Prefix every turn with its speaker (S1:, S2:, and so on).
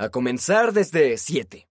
S1: A comenzar desde 7.